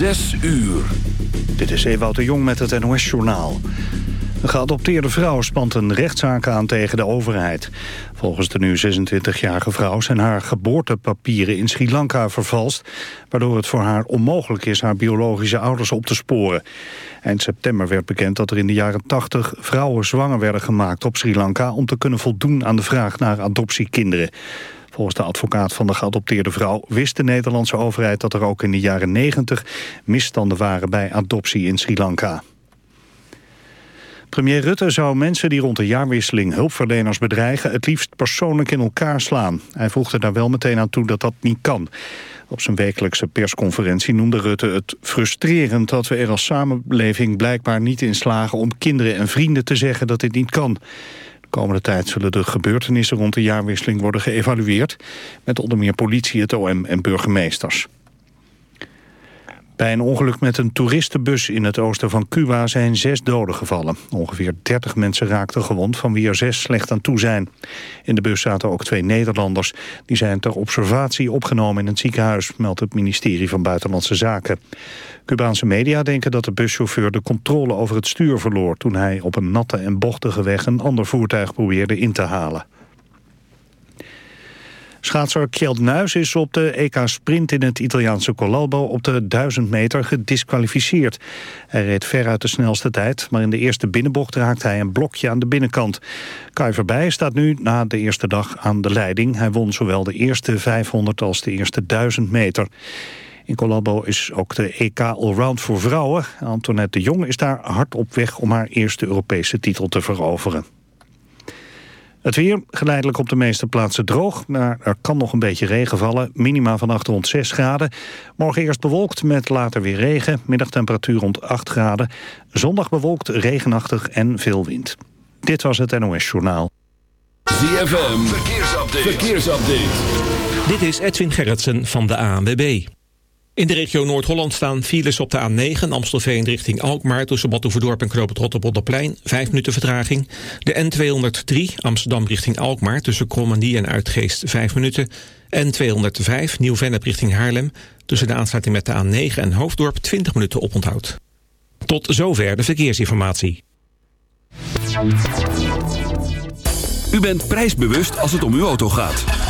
Zes uur. Dit is Ewout de Jong met het NOS-journaal. Een geadopteerde vrouw spant een rechtszaak aan tegen de overheid. Volgens de nu 26-jarige vrouw zijn haar geboortepapieren in Sri Lanka vervalst... waardoor het voor haar onmogelijk is haar biologische ouders op te sporen. Eind september werd bekend dat er in de jaren 80 vrouwen zwanger werden gemaakt op Sri Lanka... om te kunnen voldoen aan de vraag naar adoptiekinderen. Volgens de advocaat van de geadopteerde vrouw wist de Nederlandse overheid dat er ook in de jaren 90 misstanden waren bij adoptie in Sri Lanka. Premier Rutte zou mensen die rond de jaarwisseling hulpverleners bedreigen... het liefst persoonlijk in elkaar slaan. Hij voegde daar wel meteen aan toe dat dat niet kan. Op zijn wekelijkse persconferentie noemde Rutte het frustrerend... dat we er als samenleving blijkbaar niet in slagen om kinderen en vrienden te zeggen dat dit niet kan. De komende tijd zullen de gebeurtenissen rond de jaarwisseling worden geëvalueerd... met onder meer politie, het OM en burgemeesters. Bij een ongeluk met een toeristenbus in het oosten van Cuba zijn zes doden gevallen. Ongeveer 30 mensen raakten gewond, van wie er zes slecht aan toe zijn. In de bus zaten ook twee Nederlanders. Die zijn ter observatie opgenomen in het ziekenhuis, meldt het ministerie van Buitenlandse Zaken. Cubaanse media denken dat de buschauffeur de controle over het stuur verloor... toen hij op een natte en bochtige weg een ander voertuig probeerde in te halen. Schaatser Kjeld Nuis is op de EK Sprint in het Italiaanse Colalbo op de 1000 meter gedisqualificeerd. Hij reed veruit de snelste tijd, maar in de eerste binnenbocht raakte hij een blokje aan de binnenkant. Kai Verbij staat nu na de eerste dag aan de leiding. Hij won zowel de eerste 500 als de eerste 1000 meter. In Colalbo is ook de EK Allround voor vrouwen. Antoinette de Jong is daar hard op weg om haar eerste Europese titel te veroveren. Het weer geleidelijk op de meeste plaatsen droog, maar er kan nog een beetje regen vallen. Minima vannacht rond 6 graden. Morgen eerst bewolkt met later weer regen. Middagtemperatuur rond 8 graden. Zondag bewolkt, regenachtig en veel wind. Dit was het NOS Journaal. ZFM, verkeersupdate. verkeersupdate. Dit is Edwin Gerritsen van de ANWB. In de regio Noord-Holland staan files op de A9 Amstelveen richting Alkmaar... tussen Batuverdorp en Knoop het Rotterpolderplein, 5 minuten vertraging. De N203 Amsterdam richting Alkmaar tussen Krommenie en Uitgeest, 5 minuten. N205 Nieuw-Vennep richting Haarlem tussen de aansluiting met de A9 en Hoofddorp 20 minuten oponthoud. Tot zover de verkeersinformatie. U bent prijsbewust als het om uw auto gaat.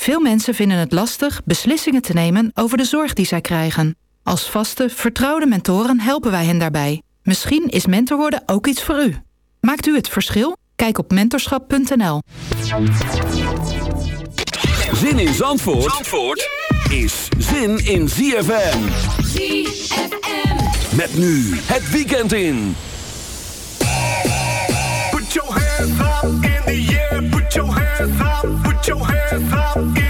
Veel mensen vinden het lastig beslissingen te nemen over de zorg die zij krijgen. Als vaste, vertrouwde mentoren helpen wij hen daarbij. Misschien is mentor worden ook iets voor u. Maakt u het verschil? Kijk op mentorschap.nl. Zin in Zandvoort, Zandvoort is zin in ZFM. ZFM. Met nu het weekend in. Put your hands up in the air, put your hands up, earth up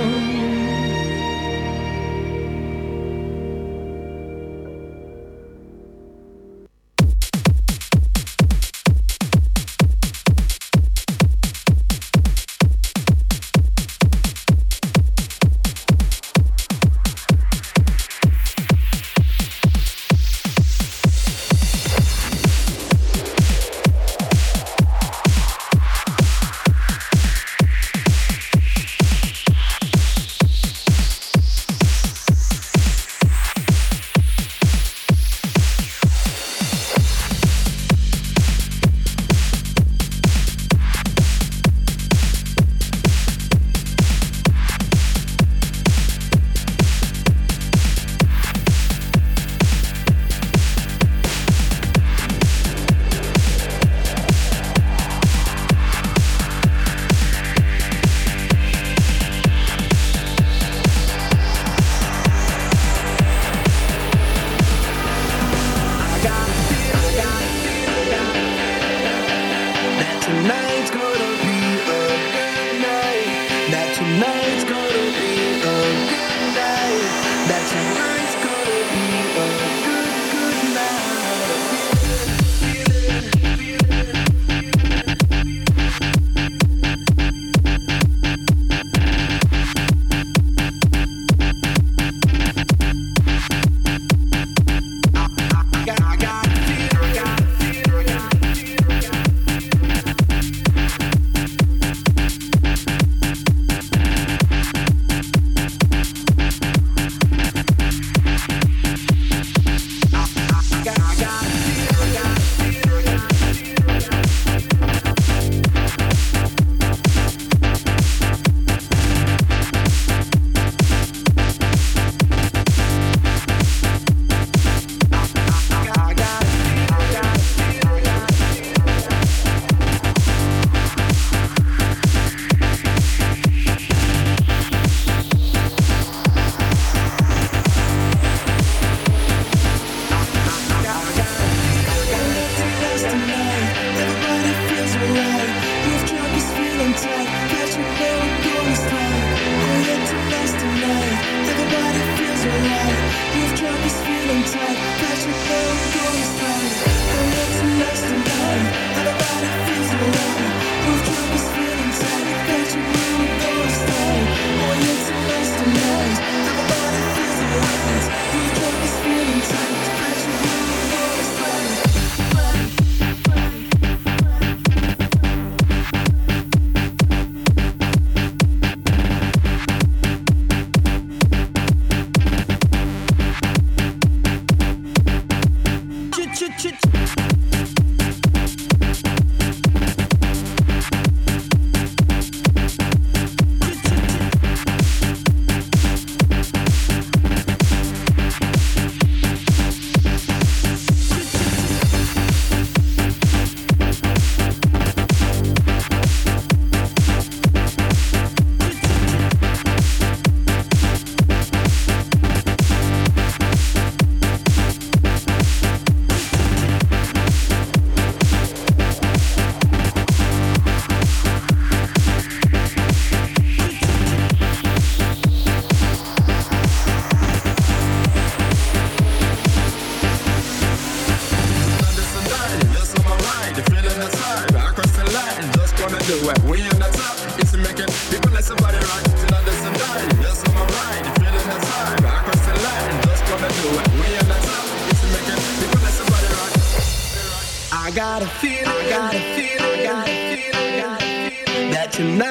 tonight.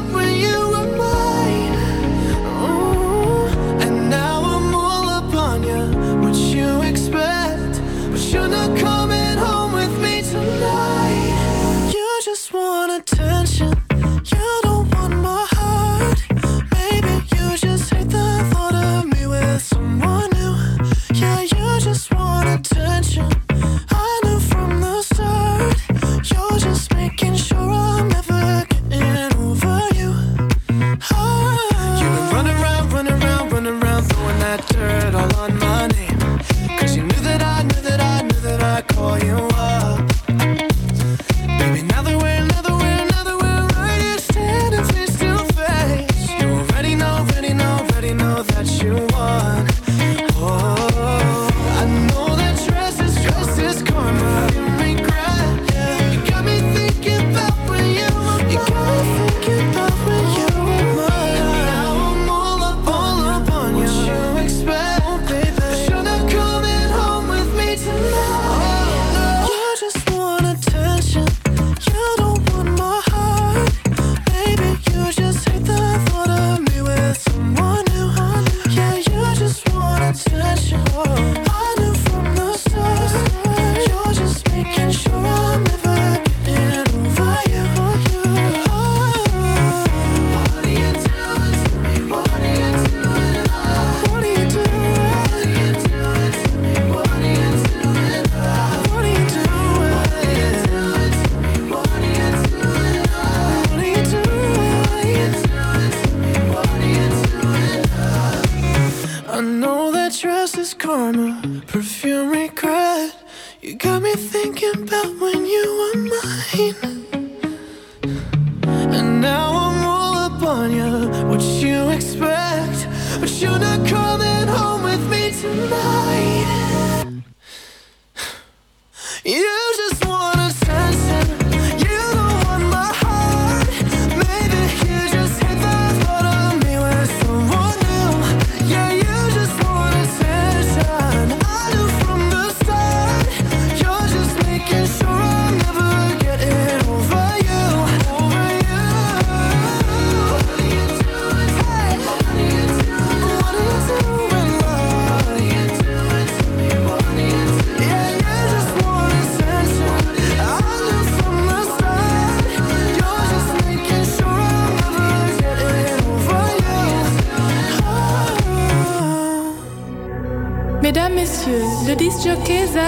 just wanna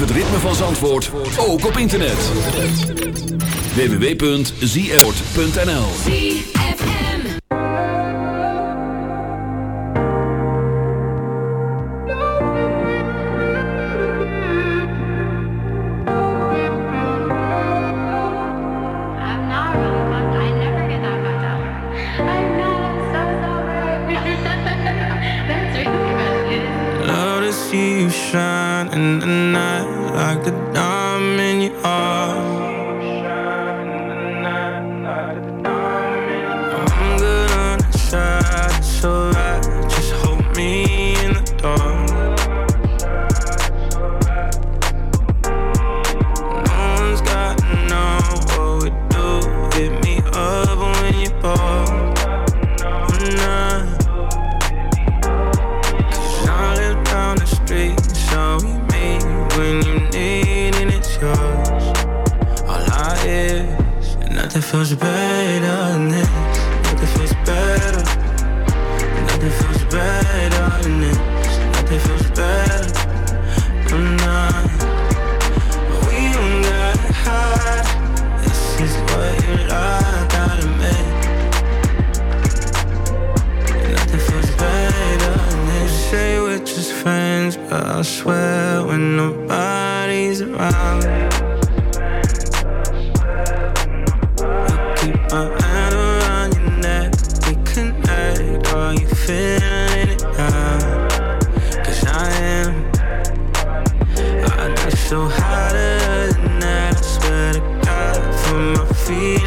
het ritme van Zandvoort, ook op internet. www.zfort.nl So hotter than that, I swear to God, from my feet.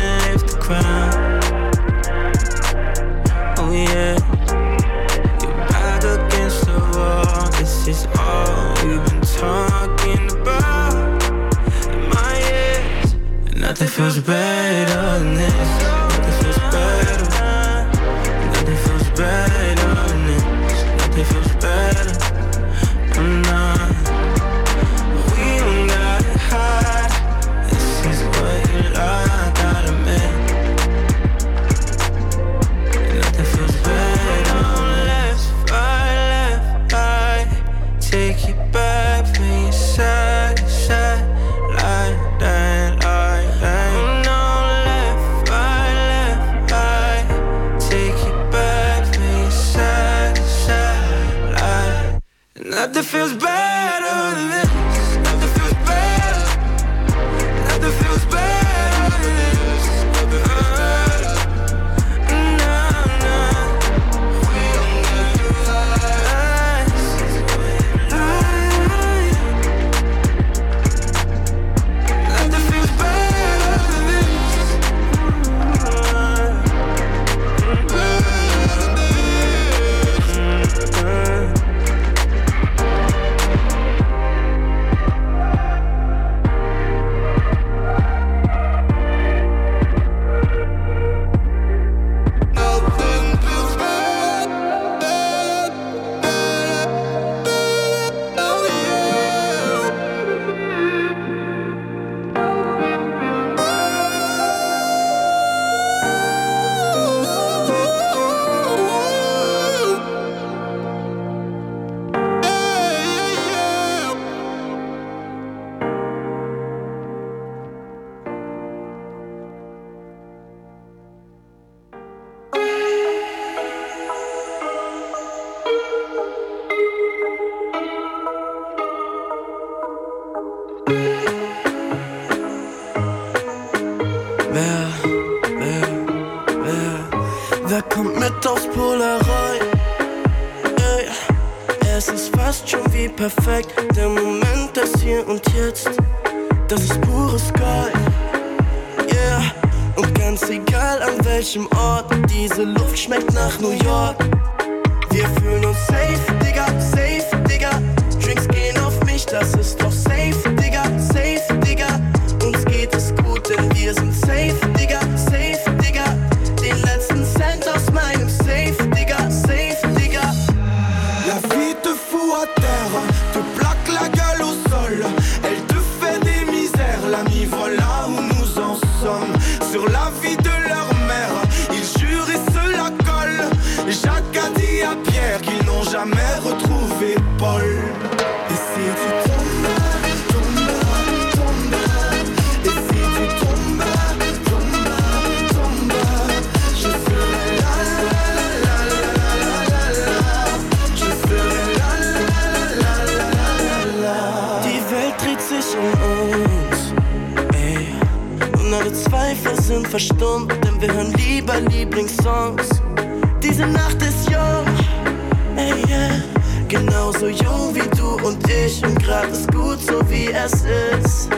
und ich und grad ist gut so wie es ist.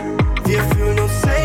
Wir fühlen uns safe.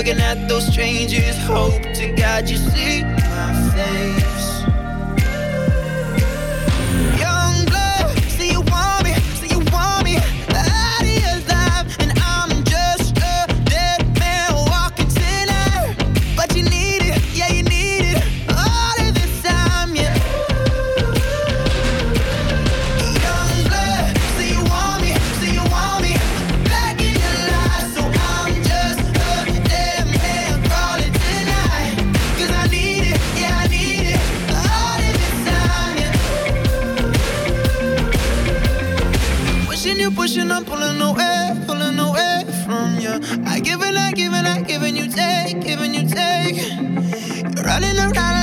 looking at those changes, hope to God you see my face. running around.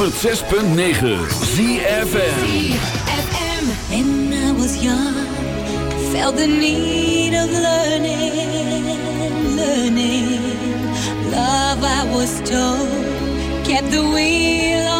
106.9 ZFN When I was young, felt the need of learning, learning. Love, I was told, kept the wheel on.